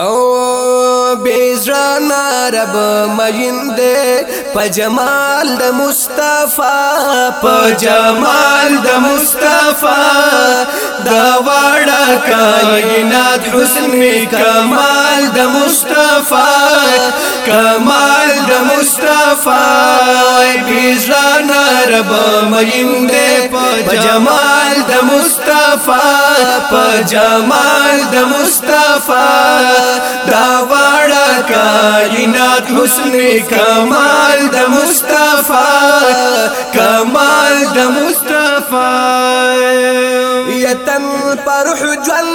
او بیزرانا رب مجن دے پا جمال دا مصطفیٰ پا جمال دا مصطفیٰ دا وڑا کائنات حسن کمال دا مصطفیٰ کمال دا مصطفیٰ بیزرانا رب مجن دے پا جمال جمال د مصطفی په جمال د مصطفی دا واړه کائنات حسن کمال د مصطفی کمال د مصطفی یتن پر حجل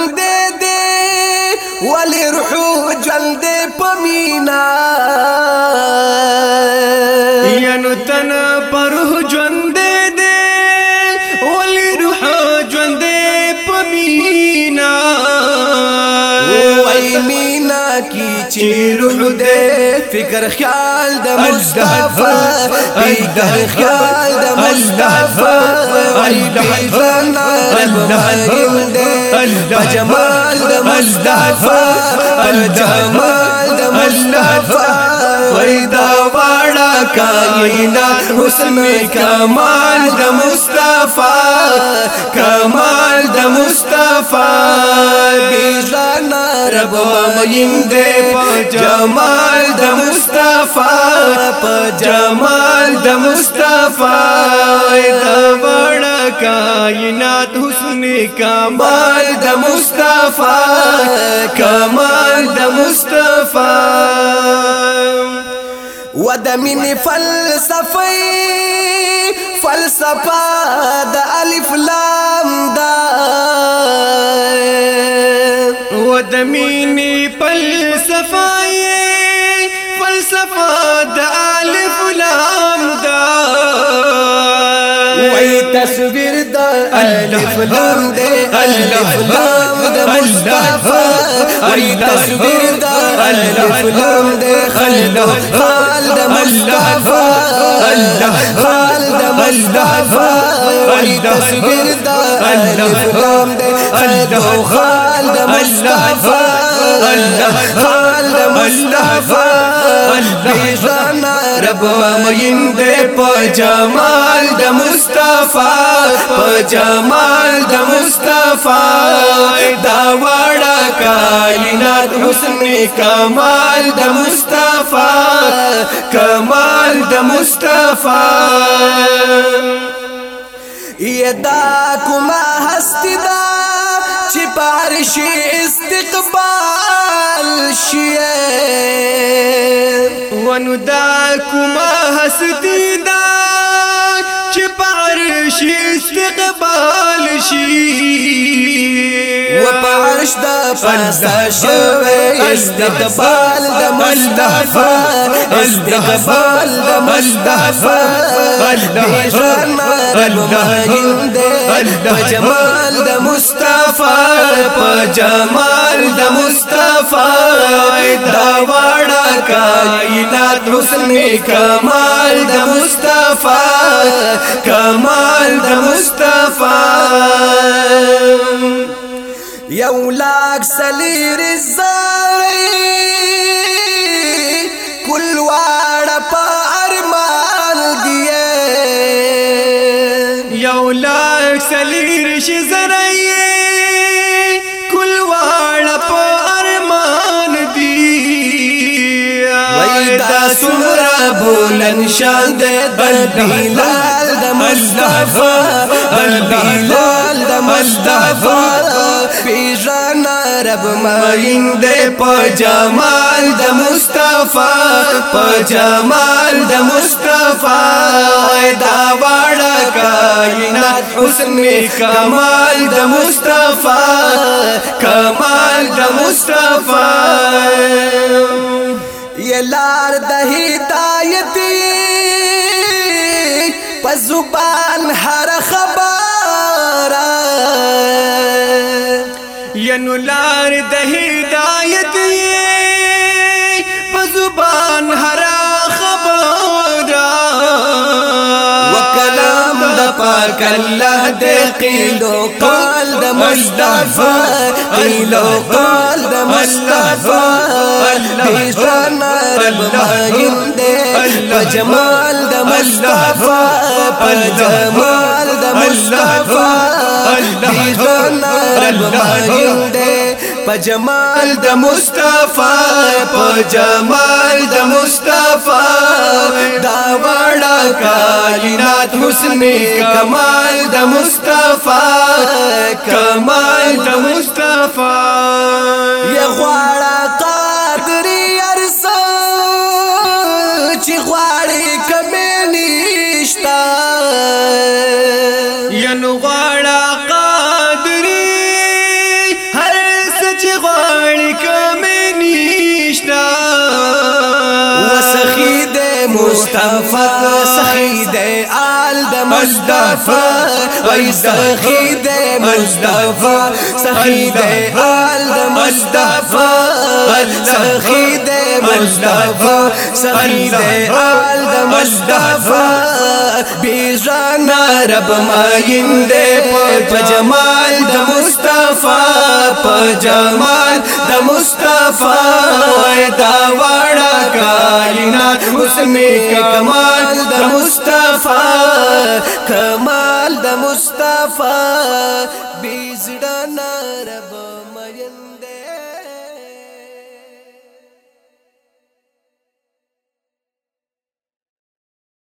چې روح دې فکر خیال د مصطفی فکر خیال د مصطفی ای پیژن الله دې بجمال د مصطفی جمال د مصطفی وېدا واړه کائنات حسن کمال د مصطفی کمال د مصطفی رب مین دې په جمال د مصطفی په جمال د مصطفی د وړ کائنات حسن کمال د مصطفی کمال د مصطفی و د مین فلسفه فلسفه د الف لام دميني فلسفائی فلسفہ دا الف لام دا وای تصویر د الف لام دا الف لام دا مصطفى هری تصویر دا الف لام د خلل خال د مصطفی الله خال د مصطفی هری تصویر دا الف لام د خلل خال د مصطفی الله خال د مصطفی الله رب مین دې په جمال د مصطفی په جمال د مصطفی حسن کمال د مصطفی کمال د مصطفی یدا کومه هستی دا چې پارش استقبال شي ونو دا کومه هستی پرستا شوی استقبال د مصطفی استقبال د مصطفی قلبی المهند پجمال د مصطفی پجمال د مصطفی دا وړه کائنات حسن کمال د مصطفی کمال د مصطفی یو لاک سلیے پلوار پار مان دے یون سلی زرے کلوار دیئے ویدہ سمرا بولن شاد لال دمل دبا بلد لال دا مصطفیٰ سب مہین دے پا جمال دا مصطفیٰ پا جمال دا مصطفیٰ دا وڑا کائنات حسن کمال دا مصطفیٰ کمال دا مصطفیٰ یہ لار دا ہی تایتی پا زبان ہر خبر نو لار د هدایت یې په زبان هرا خبر وکلام د پاک الله د قیلو قال د مصطفی قیلو قال د مصطفی هیڅ رب مهاجم دې په جمال د مصطفی په جمال د مصطفی هیڅ جمال مهرم دے پا جمال دا مصطفیٰ پا جمال دا مصطفیٰ دا وڑا کائنات حسن کمال دا مصطفیٰ کمال دا مصطفیٰ یہ غوارا سخید آل ف دے مزدف صحیح سخید آل سخید دم سخید آل مجدہ شہید مستافاسان رب پر مے دستعفی په جمال د مصطفی دا وړه کائنات اوس می کمال د مصطفی کمال د مصطفی بیزړه نربم